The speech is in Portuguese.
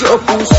Jogos